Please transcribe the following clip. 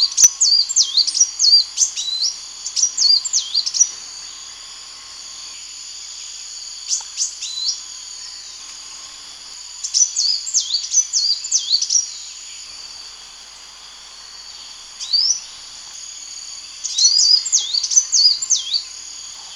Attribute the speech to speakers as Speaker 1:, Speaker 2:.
Speaker 1: うん。